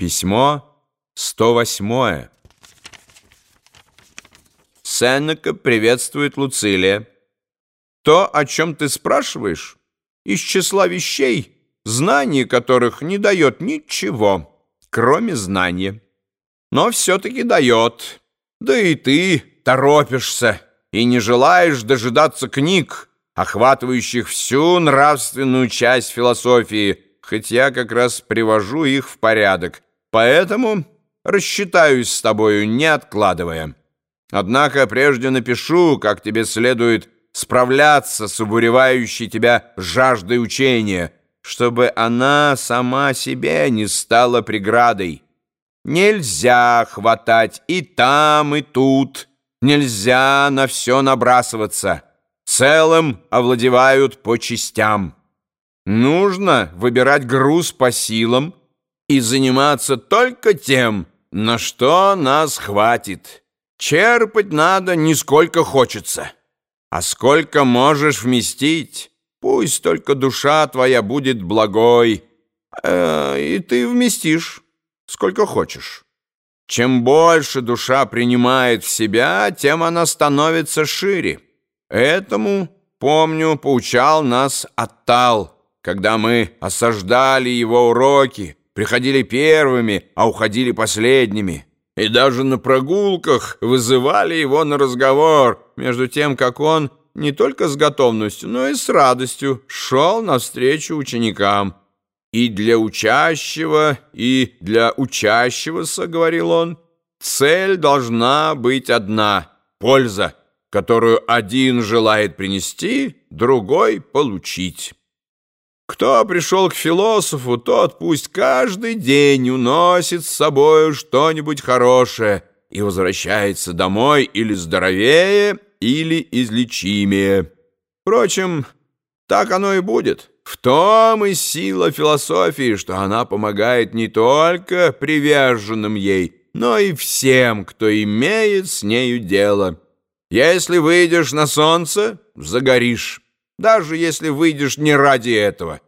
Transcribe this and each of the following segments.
Письмо 108. Сенека приветствует Луцилия. То, о чем ты спрашиваешь, из числа вещей, знание которых не дает ничего, кроме знания. Но все-таки дает. Да и ты торопишься и не желаешь дожидаться книг, охватывающих всю нравственную часть философии, хоть я как раз привожу их в порядок, поэтому рассчитаюсь с тобою, не откладывая. Однако прежде напишу, как тебе следует справляться с убуревающей тебя жаждой учения, чтобы она сама себе не стала преградой. Нельзя хватать и там, и тут, нельзя на все набрасываться. Целым овладевают по частям. Нужно выбирать груз по силам и заниматься только тем, на что нас хватит. Черпать надо не сколько хочется, а сколько можешь вместить. Пусть только душа твоя будет благой, э, и ты вместишь сколько хочешь. Чем больше душа принимает в себя, тем она становится шире. Этому, помню, поучал нас Аттал, когда мы осаждали его уроки, приходили первыми, а уходили последними. И даже на прогулках вызывали его на разговор, между тем, как он не только с готовностью, но и с радостью шел навстречу ученикам. «И для учащего, и для учащегося, — говорил он, — цель должна быть одна — польза, которую один желает принести, другой — получить». Кто пришел к философу, тот пусть каждый день уносит с собой что-нибудь хорошее и возвращается домой или здоровее, или излечимее. Впрочем, так оно и будет. В том и сила философии, что она помогает не только приверженным ей, но и всем, кто имеет с нею дело. Если выйдешь на солнце, загоришь даже если выйдешь не ради этого.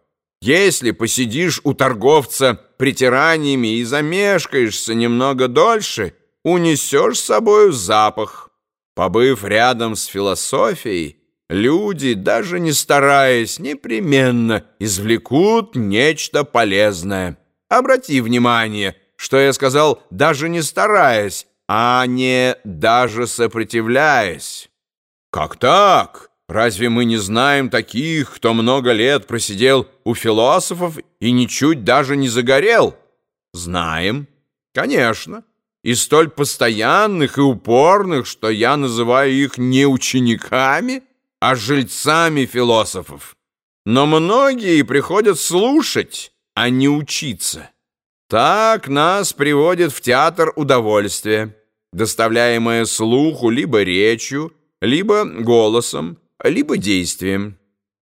Если посидишь у торговца притираниями и замешкаешься немного дольше, унесешь с собою запах. Побыв рядом с философией, люди, даже не стараясь, непременно извлекут нечто полезное. Обрати внимание, что я сказал «даже не стараясь», а не «даже сопротивляясь». «Как так?» Разве мы не знаем таких, кто много лет просидел у философов и ничуть даже не загорел? Знаем, конечно, и столь постоянных и упорных, что я называю их не учениками, а жильцами философов. Но многие приходят слушать, а не учиться. Так нас приводит в театр удовольствия, доставляемое слуху либо речью, либо голосом, либо действием.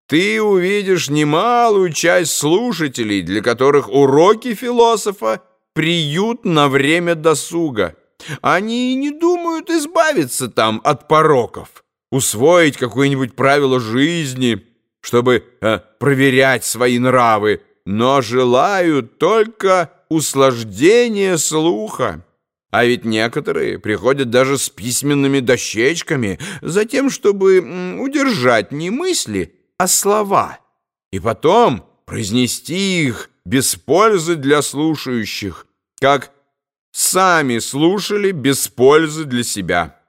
Ты увидишь немалую часть слушателей, для которых уроки философа — приют на время досуга. Они не думают избавиться там от пороков, усвоить какое-нибудь правило жизни, чтобы э, проверять свои нравы, но желают только услаждения слуха. А ведь некоторые приходят даже с письменными дощечками, за тем, чтобы удержать не мысли, а слова, и потом произнести их без пользы для слушающих, как сами слушали без пользы для себя.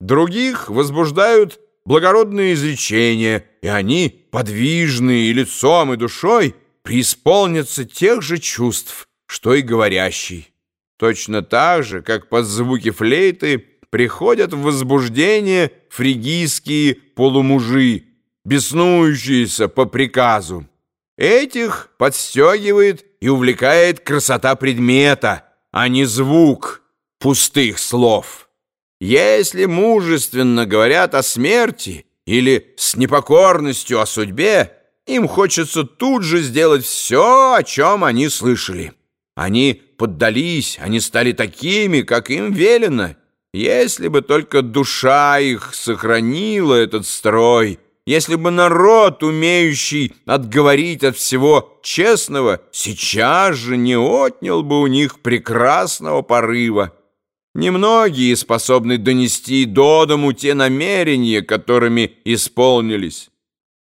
Других возбуждают благородные изречения, и они, подвижные и лицом, и душой, преисполнятся тех же чувств, что и говорящий. Точно так же, как под звуки флейты приходят в возбуждение фригийские полумужи, беснующиеся по приказу. Этих подстегивает и увлекает красота предмета, а не звук пустых слов. Если мужественно говорят о смерти или с непокорностью о судьбе, им хочется тут же сделать все, о чем они слышали. Они поддались, они стали такими, как им велено. Если бы только душа их сохранила этот строй, если бы народ, умеющий отговорить от всего честного, сейчас же не отнял бы у них прекрасного порыва. Немногие способны донести до дому те намерения, которыми исполнились.